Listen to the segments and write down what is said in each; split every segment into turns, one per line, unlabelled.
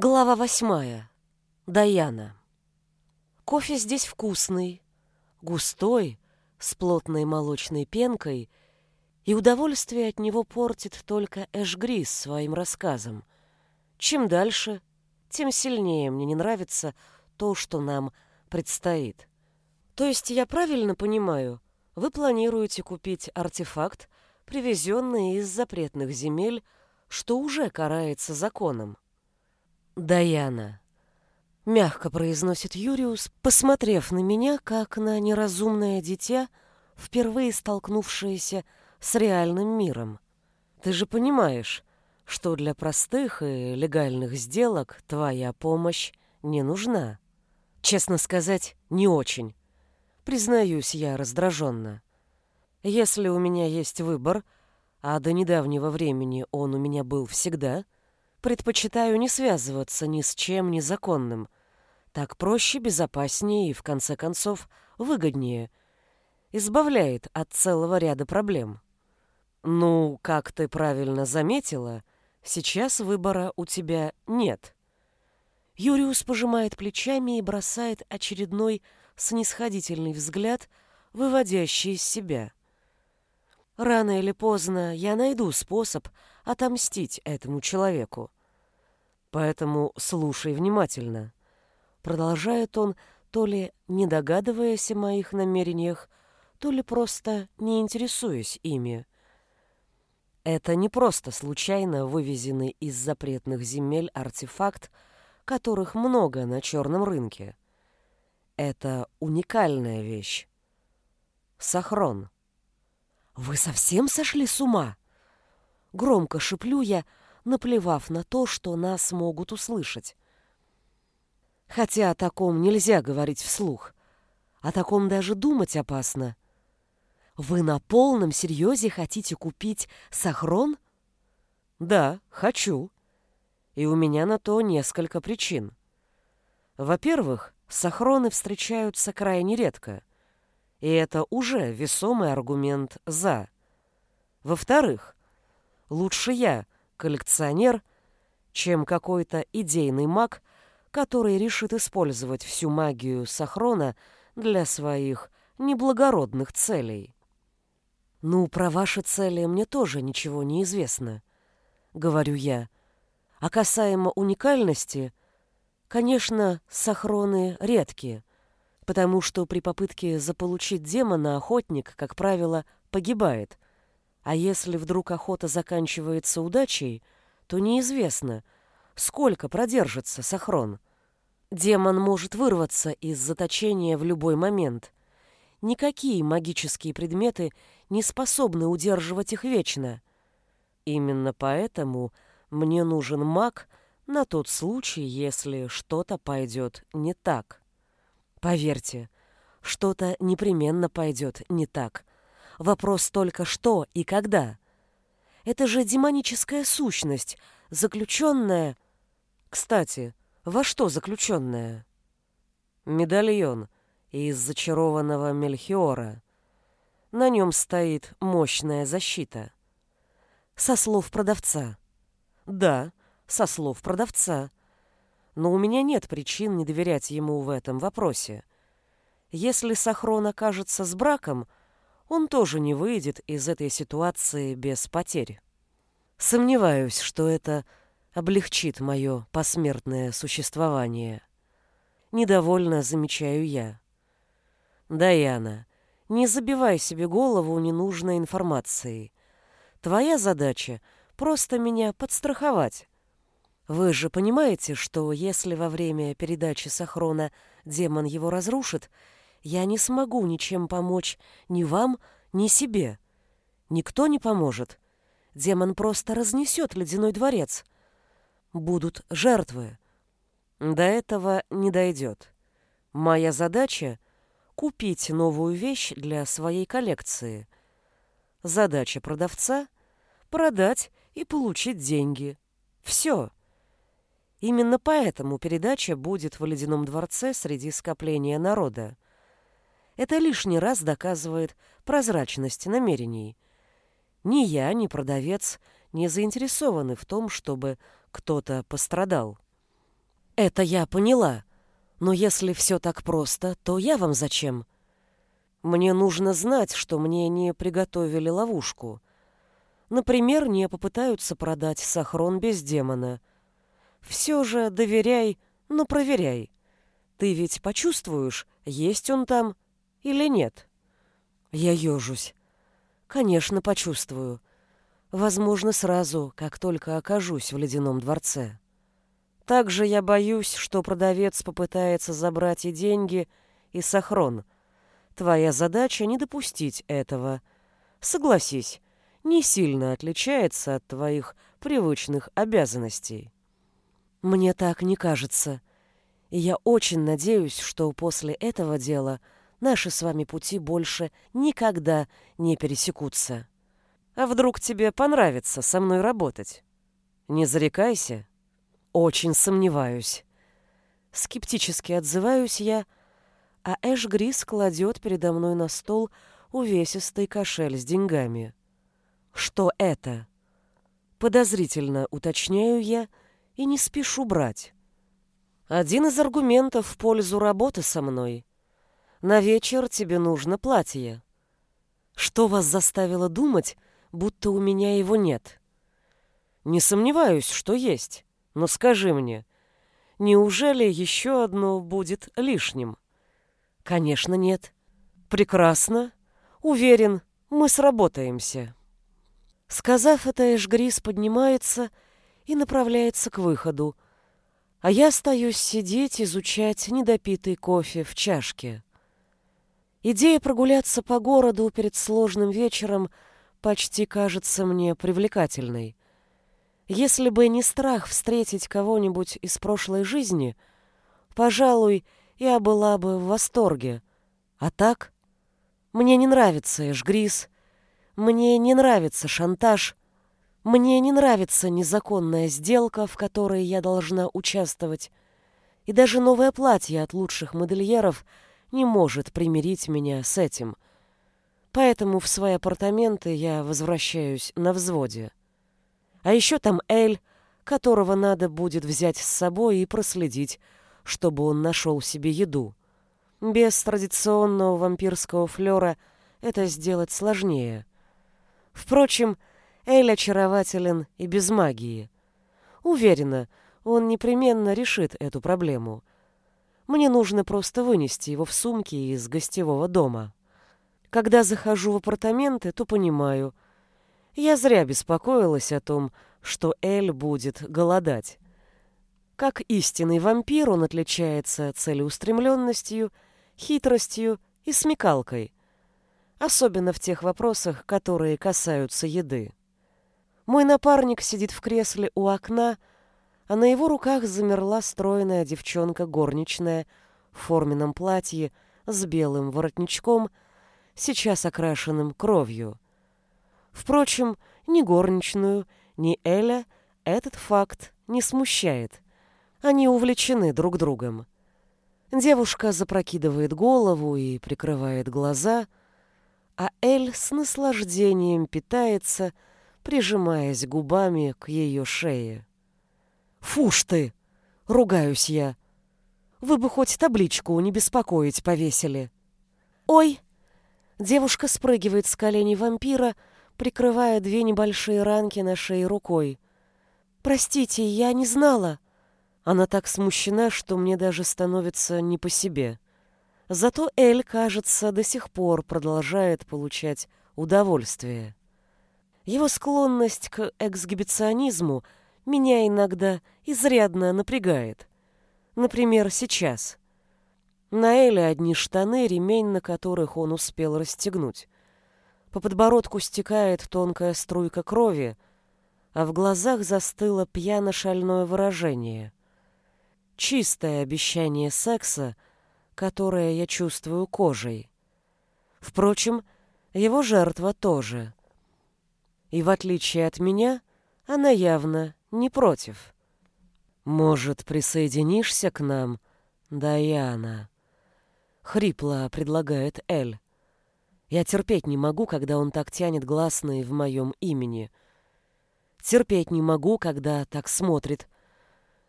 Глава восьмая. Даяна. Кофе здесь вкусный, густой, с плотной молочной пенкой, и удовольствие от него портит только Эшгрис своим рассказом. Чем дальше, тем сильнее мне не нравится то, что нам предстоит. То есть я правильно понимаю, вы планируете купить артефакт, привезенный из запретных земель, что уже карается законом. Даяна. Мягко произносит Юриус, посмотрев на меня, как на неразумное дитя, впервые столкнувшееся с реальным миром. Ты же понимаешь, что для простых и легальных сделок твоя помощь не нужна. Честно сказать, не очень. Признаюсь я раздраженно. Если у меня есть выбор, а до недавнего времени он у меня был всегда — Предпочитаю не связываться ни с чем незаконным. Так проще, безопаснее и, в конце концов, выгоднее. Избавляет от целого ряда проблем. Ну, как ты правильно заметила, сейчас выбора у тебя нет. Юриус пожимает плечами и бросает очередной снисходительный взгляд, выводящий из себя. Рано или поздно я найду способ отомстить этому человеку. Поэтому слушай внимательно. Продолжает он, то ли не догадываясь о моих намерениях, то ли просто не интересуясь ими. Это не просто случайно вывезенный из запретных земель артефакт, которых много на черном рынке. Это уникальная вещь. Сахрон. «Вы совсем сошли с ума?» Громко шиплю я, наплевав на то, что нас могут услышать. Хотя о таком нельзя говорить вслух. О таком даже думать опасно. Вы на полном серьезе хотите купить сахрон? Да, хочу. И у меня на то несколько причин. Во-первых, сахроны встречаются крайне редко. И это уже весомый аргумент «за». Во-вторых, лучше я, коллекционер, чем какой-то идейный маг, который решит использовать всю магию Сахрона для своих неблагородных целей. «Ну, про ваши цели мне тоже ничего не известно», — говорю я. А касаемо уникальности, конечно, сахроны редкие, потому что при попытке заполучить демона охотник, как правило, погибает. А если вдруг охота заканчивается удачей, то неизвестно, сколько продержится Сахрон. Демон может вырваться из заточения в любой момент. Никакие магические предметы не способны удерживать их вечно. Именно поэтому мне нужен маг на тот случай, если что-то пойдет не так. Поверьте, что-то непременно пойдет не так. Вопрос только что и когда. Это же демоническая сущность, заключенная... Кстати, во что заключенная? Медальон из зачарованного Мельхиора. На нем стоит мощная защита. Со слов продавца. Да, со слов продавца но у меня нет причин не доверять ему в этом вопросе. Если Сахрон окажется с браком, он тоже не выйдет из этой ситуации без потерь. Сомневаюсь, что это облегчит мое посмертное существование. Недовольно замечаю я. Даяна, не забивай себе голову ненужной информацией. Твоя задача — просто меня подстраховать. Вы же понимаете, что если во время передачи Сахрона демон его разрушит, я не смогу ничем помочь ни вам, ни себе. Никто не поможет. Демон просто разнесет ледяной дворец. Будут жертвы. До этого не дойдет. Моя задача — купить новую вещь для своей коллекции. Задача продавца — продать и получить деньги. Все. Именно поэтому передача будет в Ледяном дворце среди скопления народа. Это лишний раз доказывает прозрачность намерений. Ни я, ни продавец не заинтересованы в том, чтобы кто-то пострадал. Это я поняла. Но если все так просто, то я вам зачем? Мне нужно знать, что мне не приготовили ловушку. Например, не попытаются продать сахрон без демона. Все же доверяй, но проверяй. Ты ведь почувствуешь, есть он там или нет. Я ежусь. Конечно, почувствую. Возможно, сразу, как только окажусь в ледяном дворце. Также я боюсь, что продавец попытается забрать и деньги, и сахрон. Твоя задача не допустить этого. Согласись, не сильно отличается от твоих привычных обязанностей. Мне так не кажется. И я очень надеюсь, что после этого дела наши с вами пути больше никогда не пересекутся. А вдруг тебе понравится со мной работать? Не зарекайся. Очень сомневаюсь. Скептически отзываюсь я, а Эш Грис кладет передо мной на стол увесистый кошель с деньгами. Что это? Подозрительно уточняю я и не спешу брать. Один из аргументов в пользу работы со мной. На вечер тебе нужно платье. Что вас заставило думать, будто у меня его нет? Не сомневаюсь, что есть. Но скажи мне, неужели еще одно будет лишним? Конечно, нет. Прекрасно. Уверен, мы сработаемся. Сказав это, Эшгрис поднимается и направляется к выходу, а я остаюсь сидеть, изучать недопитый кофе в чашке. Идея прогуляться по городу перед сложным вечером почти кажется мне привлекательной. Если бы не страх встретить кого-нибудь из прошлой жизни, пожалуй, я была бы в восторге. А так? Мне не нравится Эшгрис, мне не нравится шантаж, мне не нравится незаконная сделка, в которой я должна участвовать, и даже новое платье от лучших модельеров не может примирить меня с этим. Поэтому в свои апартаменты я возвращаюсь на взводе. А еще там Эль, которого надо будет взять с собой и проследить, чтобы он нашел себе еду. Без традиционного вампирского флера это сделать сложнее. Впрочем, Эль очарователен и без магии. Уверена, он непременно решит эту проблему. Мне нужно просто вынести его в сумке из гостевого дома. Когда захожу в апартаменты, то понимаю — я зря беспокоилась о том, что Эль будет голодать. Как истинный вампир он отличается целеустремленностью, хитростью и смекалкой, особенно в тех вопросах, которые касаются еды. Мой напарник сидит в кресле у окна, а на его руках замерла стройная девчонка горничная в форменном платье с белым воротничком, сейчас окрашенным кровью. Впрочем, ни горничную, ни Эля этот факт не смущает. Они увлечены друг другом. Девушка запрокидывает голову и прикрывает глаза, а Эль с наслаждением питается, прижимаясь губами к ее шее. «Фуш ты!» — ругаюсь я. «Вы бы хоть табличку не беспокоить повесили». «Ой!» Девушка спрыгивает с коленей вампира, прикрывая две небольшие ранки на шее рукой. «Простите, я не знала». Она так смущена, что мне даже становится не по себе. Зато Эль, кажется, до сих пор продолжает получать удовольствие. Его склонность к эксгибиционизму меня иногда изрядно напрягает. Например, сейчас. На Эле одни штаны, ремень на которых он успел расстегнуть. По подбородку стекает тонкая струйка крови, а в глазах застыло пьяно-шальное выражение. Чистое обещание секса, которое я чувствую кожей. Впрочем, его жертва тоже. И в отличие от меня, она явно не против. «Может, присоединишься к нам, Даяна?» — хрипло предлагает Эль. Я терпеть не могу, когда он так тянет гласные в моем имени. Терпеть не могу, когда так смотрит.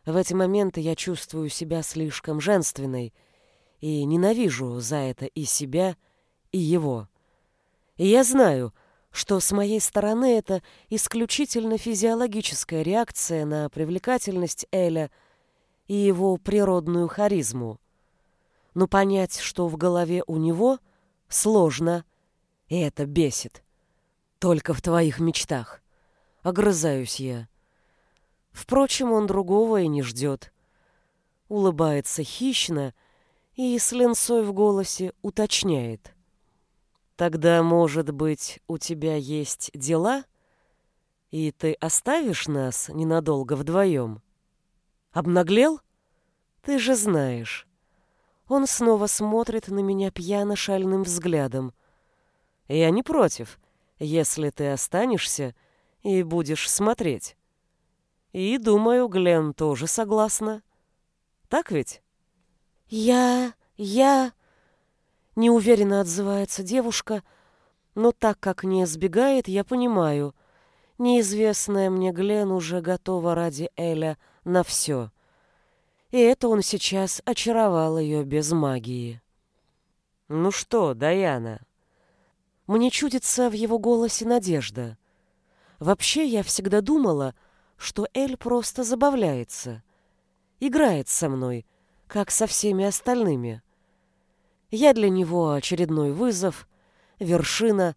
В эти моменты я чувствую себя слишком женственной и ненавижу за это и себя, и его. И я знаю, что с моей стороны это исключительно физиологическая реакция на привлекательность Эля и его природную харизму. Но понять, что в голове у него, сложно, и это бесит. Только в твоих мечтах. Огрызаюсь я. Впрочем, он другого и не ждет. Улыбается хищно и с ленцой в голосе уточняет. Тогда, может быть, у тебя есть дела? И ты оставишь нас ненадолго вдвоем? Обнаглел? Ты же знаешь. Он снова смотрит на меня пьяно-шальным взглядом. Я не против, если ты останешься и будешь смотреть. И, думаю, Глен тоже согласна. Так ведь? Я... я... Неуверенно отзывается девушка, но так как не сбегает, я понимаю. Неизвестная мне Глен уже готова ради Эля на все. И это он сейчас очаровал ее без магии. «Ну что, Даяна?» Мне чудится в его голосе надежда. Вообще, я всегда думала, что Эль просто забавляется. Играет со мной, как со всеми остальными. Я для него очередной вызов, вершина,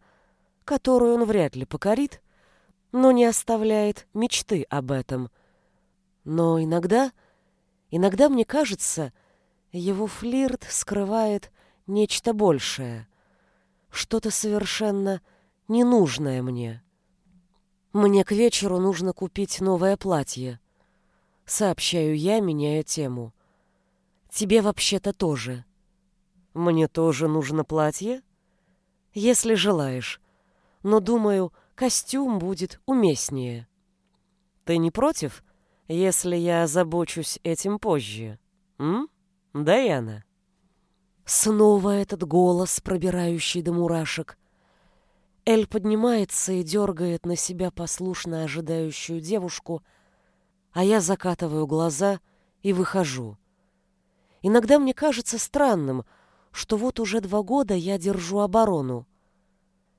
которую он вряд ли покорит, но не оставляет мечты об этом. Но иногда, иногда мне кажется, его флирт скрывает нечто большее, что-то совершенно ненужное мне. Мне к вечеру нужно купить новое платье. Сообщаю я, меняя тему. Тебе вообще-то тоже. Мне тоже нужно платье? Если желаешь. Но, думаю, костюм будет уместнее. Ты не против, если я озабочусь этим позже? М? Даяна? Снова этот голос, пробирающий до мурашек. Эль поднимается и дергает на себя послушно ожидающую девушку, а я закатываю глаза и выхожу. Иногда мне кажется странным, что вот уже два года я держу оборону,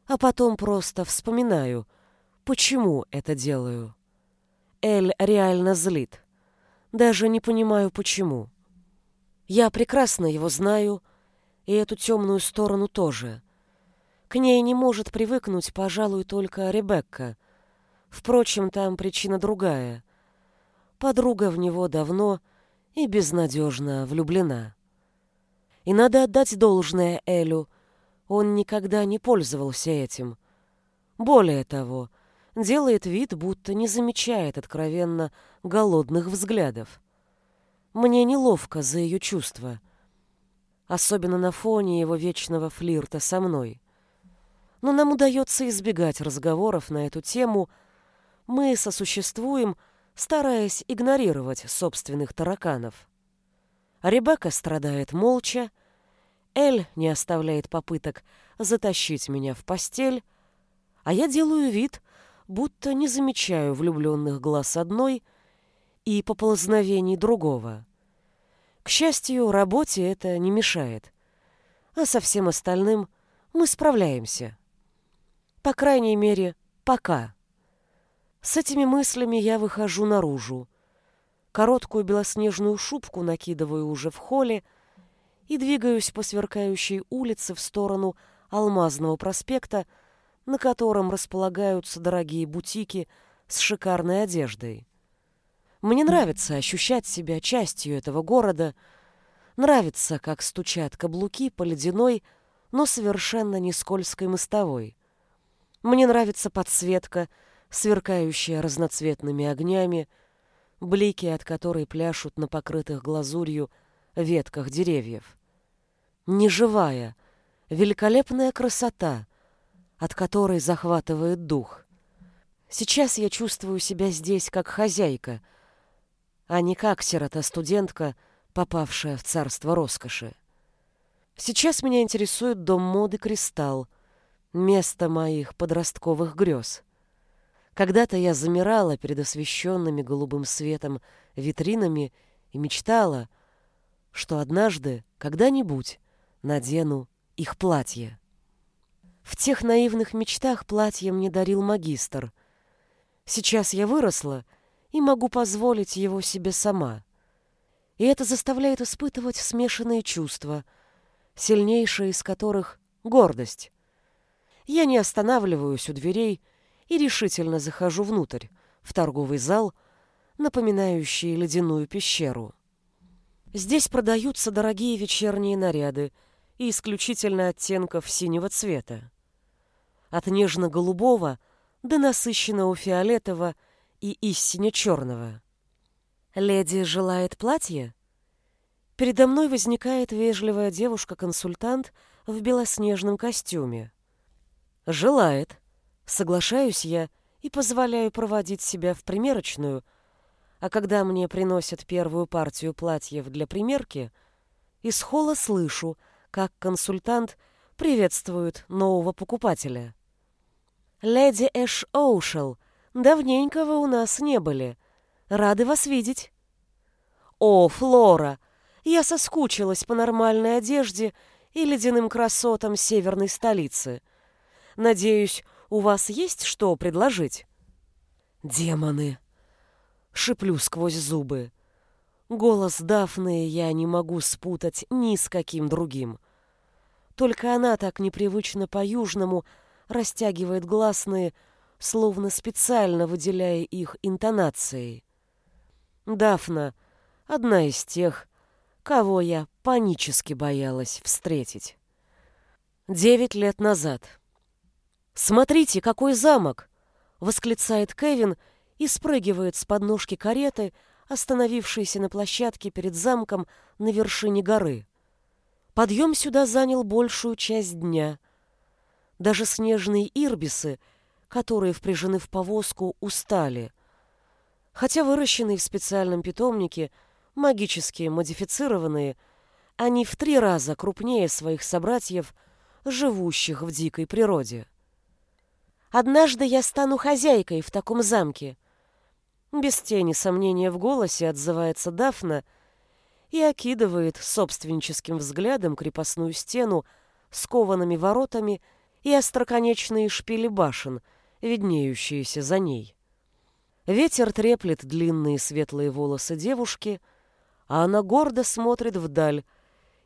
а потом просто вспоминаю, почему это делаю. Эль реально злит. Даже не понимаю, почему. Я прекрасно его знаю, и эту темную сторону тоже. К ней не может привыкнуть, пожалуй, только Ребекка. Впрочем, там причина другая. Подруга в него давно и безнадежно влюблена. И надо отдать должное Элю. Он никогда не пользовался этим. Более того, делает вид, будто не замечает откровенно голодных взглядов. Мне неловко за ее чувства, особенно на фоне его вечного флирта со мной. Но нам удается избегать разговоров на эту тему. Мы сосуществуем, стараясь игнорировать собственных тараканов. Ребекка страдает молча, Эль не оставляет попыток затащить меня в постель, а я делаю вид, будто не замечаю влюбленных глаз одной и поползновений другого. К счастью, работе это не мешает, а со всем остальным мы справляемся. По крайней мере, пока. С этими мыслями я выхожу наружу. Короткую белоснежную шубку накидываю уже в холле и двигаюсь по сверкающей улице в сторону Алмазного проспекта, на котором располагаются дорогие бутики с шикарной одеждой. Мне нравится ощущать себя частью этого города, нравится, как стучат каблуки по ледяной, но совершенно не скользкой мостовой. Мне нравится подсветка, сверкающая разноцветными огнями, блики от которой пляшут на покрытых глазурью ветках деревьев. Неживая, великолепная красота, от которой захватывает дух. Сейчас я чувствую себя здесь как хозяйка, а не как сирота-студентка, попавшая в царство роскоши. Сейчас меня интересует дом моды «Кристалл», место моих подростковых грез. Когда-то я замирала перед освещенными голубым светом витринами и мечтала, что однажды, когда-нибудь, надену их платье. В тех наивных мечтах платье мне дарил магистр. Сейчас я выросла и могу позволить его себе сама. И это заставляет испытывать смешанные чувства, сильнейшие из которых — гордость. Я не останавливаюсь у дверей и решительно захожу внутрь, в торговый зал, напоминающий ледяную пещеру. Здесь продаются дорогие вечерние наряды и исключительно оттенков синего цвета. От нежно-голубого до насыщенного фиолетового и истинно черного. «Леди желает платье?» Передо мной возникает вежливая девушка-консультант в белоснежном костюме. «Желает», Соглашаюсь я и позволяю проводить себя в примерочную, а когда мне приносят первую партию платьев для примерки, из холла слышу, как консультант приветствует нового покупателя. «Леди Эш Оушел, давненько вы у нас не были. Рады вас видеть». «О, Флора, я соскучилась по нормальной одежде и ледяным красотам северной столицы. Надеюсь, у вас есть что предложить?» «Демоны!» — шиплю сквозь зубы. Голос Дафны я не могу спутать ни с каким другим. Только она так непривычно по-южному растягивает гласные, словно специально выделяя их интонацией. Дафна — одна из тех, кого я панически боялась встретить. Девять лет назад — «Смотрите, какой замок!» — восклицает Кевин и спрыгивает с подножки кареты, остановившейся на площадке перед замком на вершине горы. Подъем сюда занял большую часть дня. Даже снежные ирбисы, которые впряжены в повозку, устали. Хотя выращенные в специальном питомнике, магически модифицированные, они в три раза крупнее своих собратьев, живущих в дикой природе. Однажды я стану хозяйкой в таком замке. Без тени сомнения в голосе отзывается Дафна и окидывает собственническим взглядом крепостную стену с коваными воротами и остроконечные шпили башен, виднеющиеся за ней. Ветер треплет длинные светлые волосы девушки, а она гордо смотрит вдаль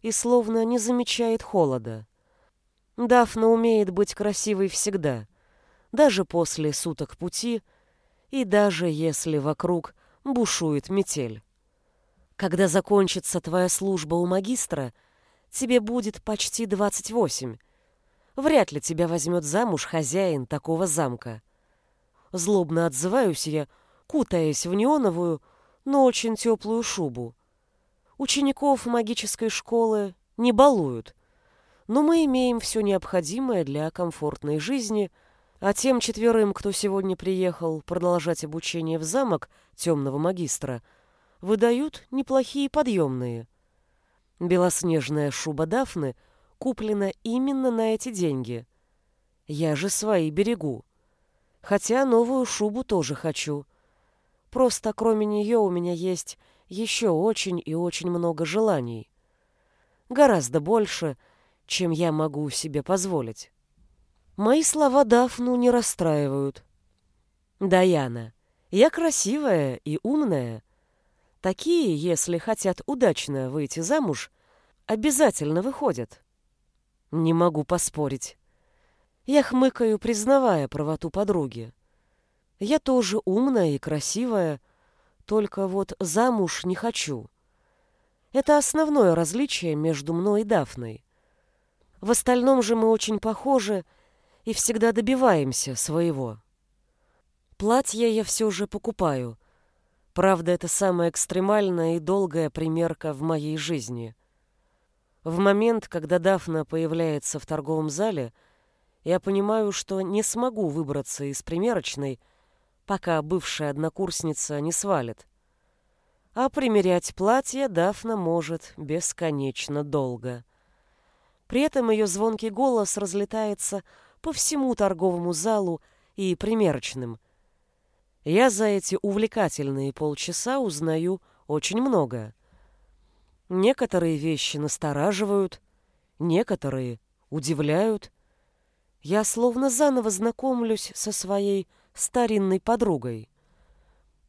и словно не замечает холода. Дафна умеет быть красивой всегда — даже после суток пути и даже если вокруг бушует метель. Когда закончится твоя служба у магистра, тебе будет почти двадцать восемь. Вряд ли тебя возьмет замуж хозяин такого замка. Злобно отзываюсь я, кутаясь в неоновую, но очень теплую шубу. Учеников магической школы не балуют, но мы имеем все необходимое для комфортной жизни – а тем четверым, кто сегодня приехал продолжать обучение в замок темного магистра, выдают неплохие подъемные. Белоснежная шуба Дафны куплена именно на эти деньги. Я же свои берегу. Хотя новую шубу тоже хочу. Просто кроме нее у меня есть еще очень и очень много желаний. Гораздо больше, чем я могу себе позволить. Мои слова Дафну не расстраивают. Даяна, я красивая и умная. Такие, если хотят удачно выйти замуж, обязательно выходят. Не могу поспорить. Я хмыкаю, признавая правоту подруги. Я тоже умная и красивая, только вот замуж не хочу. Это основное различие между мной и Дафной. В остальном же мы очень похожи, и всегда добиваемся своего. Платье я все же покупаю. Правда, это самая экстремальная и долгая примерка в моей жизни. В момент, когда Дафна появляется в торговом зале, я понимаю, что не смогу выбраться из примерочной, пока бывшая однокурсница не свалит. А примерять платье Дафна может бесконечно долго. При этом ее звонкий голос разлетается по всему торговому залу и примерочным. Я за эти увлекательные полчаса узнаю очень много. Некоторые вещи настораживают, некоторые удивляют. Я словно заново знакомлюсь со своей старинной подругой.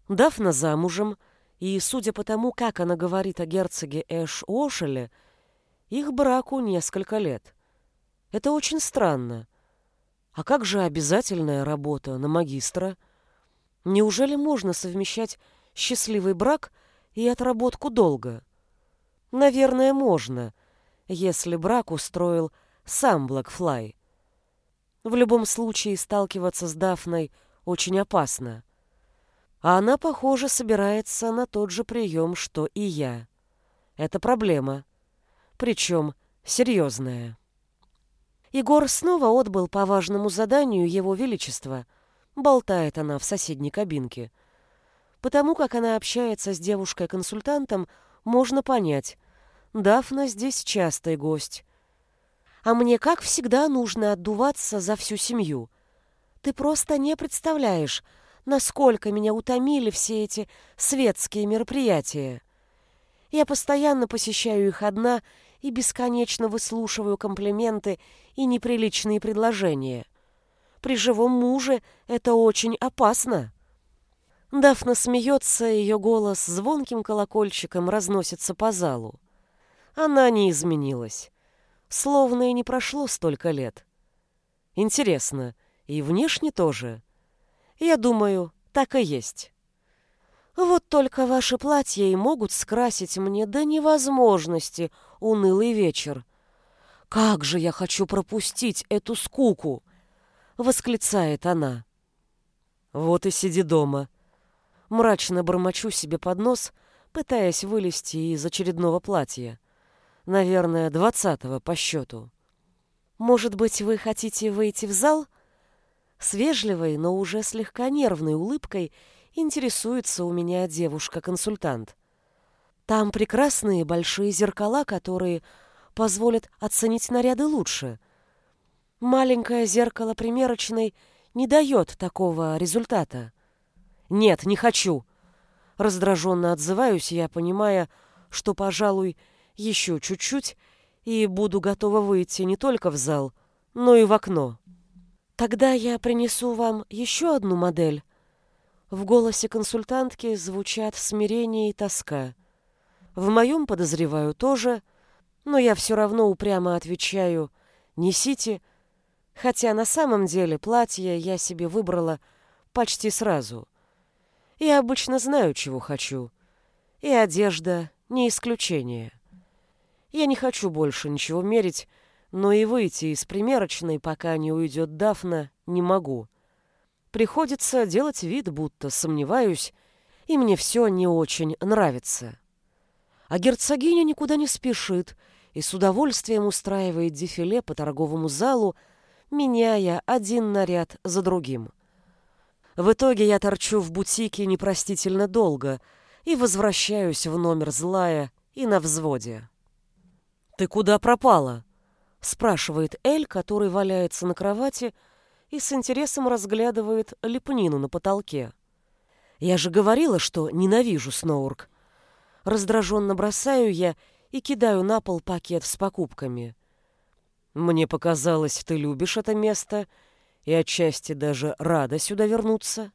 Дафна замужем, и, судя по тому, как она говорит о герцоге Эш-Ошеле, их браку несколько лет. Это очень странно. А как же обязательная работа на магистра? Неужели можно совмещать счастливый брак и отработку долга? Наверное, можно, если брак устроил сам Блэкфлай. В любом случае сталкиваться с Дафной очень опасно. А она, похоже, собирается на тот же прием, что и я. Это проблема. Причем серьезная. Егор снова отбыл по важному заданию Его Величества. Болтает она в соседней кабинке. Потому как она общается с девушкой-консультантом, можно понять. Дафна здесь частый гость. А мне, как всегда, нужно отдуваться за всю семью. Ты просто не представляешь, насколько меня утомили все эти светские мероприятия. Я постоянно посещаю их одна и бесконечно выслушиваю комплименты и неприличные предложения. При живом муже это очень опасно. Дафна смеется, ее голос звонким колокольчиком разносится по залу. Она не изменилась. Словно и не прошло столько лет. Интересно, и внешне тоже. Я думаю, так и есть. Вот только ваши платья и могут скрасить мне до невозможности унылый вечер. Как же я хочу пропустить эту скуку, восклицает она. Вот и сиди дома. Мрачно бормочу себе под нос, пытаясь вылезти из очередного платья. Наверное, двадцатого по счету. Может быть, вы хотите выйти в зал? С вежливой, но уже слегка нервной улыбкой интересуется у меня девушка-консультант. Там прекрасные большие зеркала, которые позволят оценить наряды лучше. Маленькое зеркало примерочной не дает такого результата. Нет, не хочу. Раздраженно отзываюсь я, понимая, что, пожалуй, еще чуть-чуть и буду готова выйти не только в зал, но и в окно. Тогда я принесу вам еще одну модель. В голосе консультантки звучат смирение и тоска. В моем, подозреваю, тоже, но я все равно упрямо отвечаю «несите», хотя на самом деле платье я себе выбрала почти сразу. Я обычно знаю, чего хочу, и одежда не исключение. Я не хочу больше ничего мерить, но и выйти из примерочной, пока не уйдет Дафна, не могу. Приходится делать вид, будто сомневаюсь, и мне все не очень нравится. А герцогиня никуда не спешит и с удовольствием устраивает дефиле по торговому залу, меняя один наряд за другим. В итоге я торчу в бутике непростительно долго и возвращаюсь в номер злая и на взводе. «Ты куда пропала?» — спрашивает Эль, который валяется на кровати и с интересом разглядывает лепнину на потолке. «Я же говорила, что ненавижу Сноурк». Раздраженно бросаю я и кидаю на пол пакет с покупками. «Мне показалось, ты любишь это место и отчасти даже рада сюда вернуться».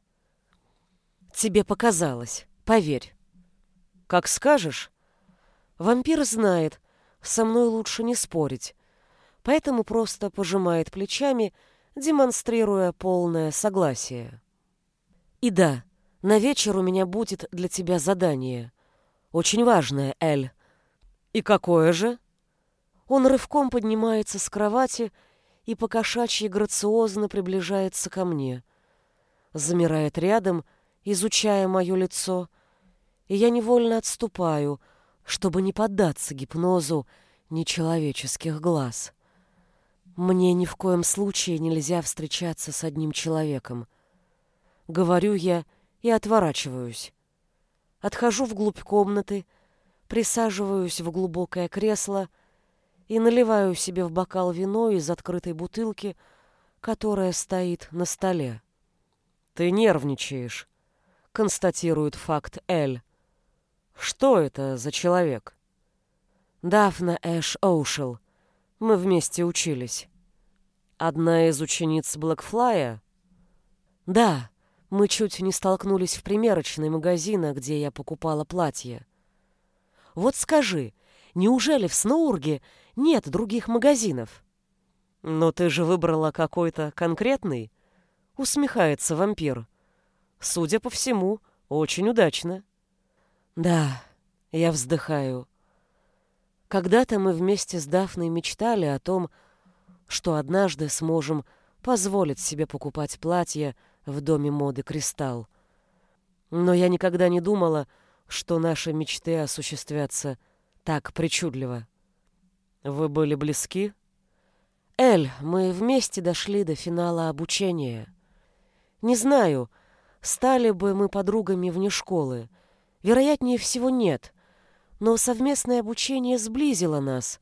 «Тебе показалось, поверь». «Как скажешь». Вампир знает, со мной лучше не спорить, поэтому просто пожимает плечами, демонстрируя полное согласие. И да, на вечер у меня будет для тебя задание. Очень важное, Эль. И какое же? Он рывком поднимается с кровати и покошачьи грациозно приближается ко мне. Замирает рядом, изучая мое лицо, и я невольно отступаю — чтобы не поддаться гипнозу нечеловеческих глаз. Мне ни в коем случае нельзя встречаться с одним человеком. Говорю я и отворачиваюсь. Отхожу вглубь комнаты, присаживаюсь в глубокое кресло и наливаю себе в бокал вино из открытой бутылки, которая стоит на столе. «Ты нервничаешь», констатирует факт Эль. Что это за человек? Дафна Эш Оушел. Мы вместе учились. Одна из учениц Блэкфлая? Да, мы чуть не столкнулись в примерочной магазина, где я покупала платье. Вот скажи, неужели в Сноурге нет других магазинов? Но ты же выбрала какой-то конкретный? Усмехается вампир. Судя по всему, очень удачно. Да, я вздыхаю. Когда-то мы вместе с Дафной мечтали о том, что однажды сможем позволить себе покупать платья в доме моды «Кристалл». Но я никогда не думала, что наши мечты осуществятся так причудливо. Вы были близки? Эль, мы вместе дошли до финала обучения. Не знаю, стали бы мы подругами вне школы. Вероятнее всего, нет. Но совместное обучение сблизило нас,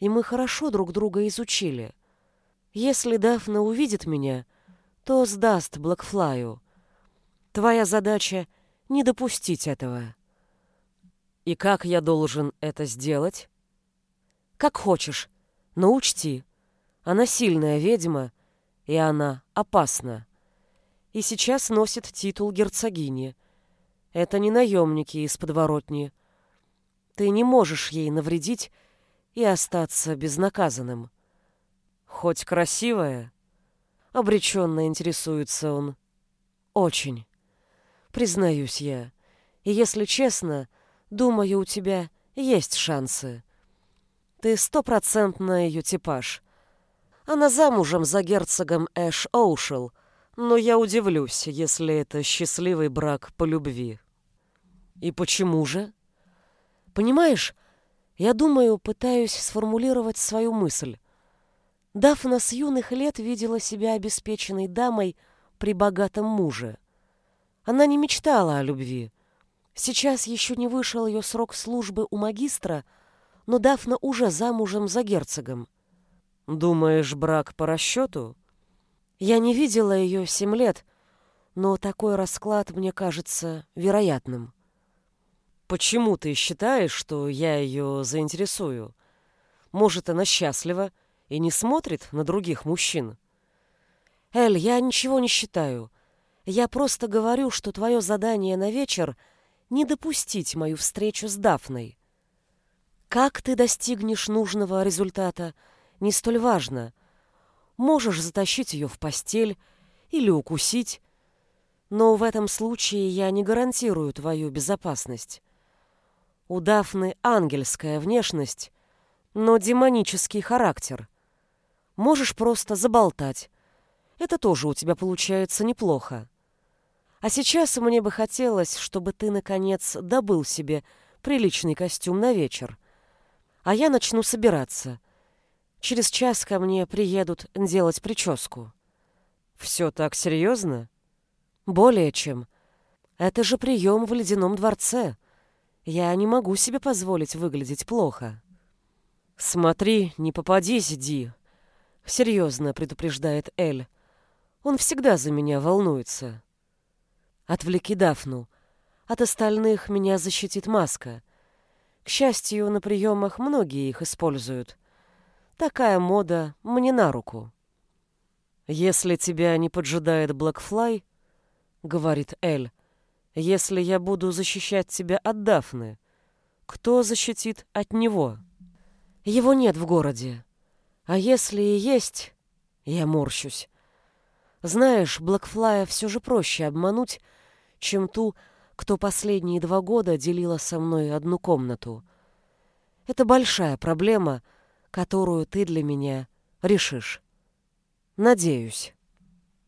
и мы хорошо друг друга изучили. Если Дафна увидит меня, то сдаст Блэкфлаю. Твоя задача — не допустить этого. И как я должен это сделать? Как хочешь, но учти, она сильная ведьма, и она опасна. И сейчас носит титул герцогини. Это не наемники из подворотни. Ты не можешь ей навредить и остаться безнаказанным. Хоть красивая, обреченно интересуется он. Очень признаюсь я. И если честно, думаю, у тебя есть шансы. Ты стопроцентно ее типаж. Она замужем за герцогом Эш Оушел, но я удивлюсь, если это счастливый брак по любви. И почему же? Понимаешь, я думаю, пытаюсь сформулировать свою мысль. Дафна с юных лет видела себя обеспеченной дамой при богатом муже. Она не мечтала о любви. Сейчас еще не вышел ее срок службы у магистра, но Дафна уже замужем за герцогом. «Думаешь, брак по расчету?» «Я не видела ее семь лет, но такой расклад мне кажется вероятным». «Почему ты считаешь, что я ее заинтересую? Может, она счастлива и не смотрит на других мужчин?» «Эль, я ничего не считаю. Я просто говорю, что твое задание на вечер — не допустить мою встречу с Дафной. Как ты достигнешь нужного результата, не столь важно. Можешь затащить ее в постель или укусить, но в этом случае я не гарантирую твою безопасность. У Дафны ангельская внешность, но демонический характер. Можешь просто заболтать. Это тоже у тебя получается неплохо. А сейчас мне бы хотелось, чтобы ты, наконец, добыл себе приличный костюм на вечер. А я начну собираться. Через час ко мне приедут делать прическу. Все так серьезно? Более чем. Это же прием в ледяном дворце. Я не могу себе позволить выглядеть плохо. Смотри, не попадись, Ди. Серьезно предупреждает Эль. Он всегда за меня волнуется. Отвлеки Дафну. От остальных меня защитит маска. К счастью, на приемах многие их используют. Такая мода мне на руку. «Если тебя не поджидает Блэкфлай, — говорит Эль, — если я буду защищать тебя от Дафны, кто защитит от него? Его нет в городе. А если и есть, я морщусь. Знаешь, Блэкфлая все же проще обмануть, чем ту, кто последние два года делила со мной одну комнату. Это большая проблема, которую ты для меня решишь. Надеюсь.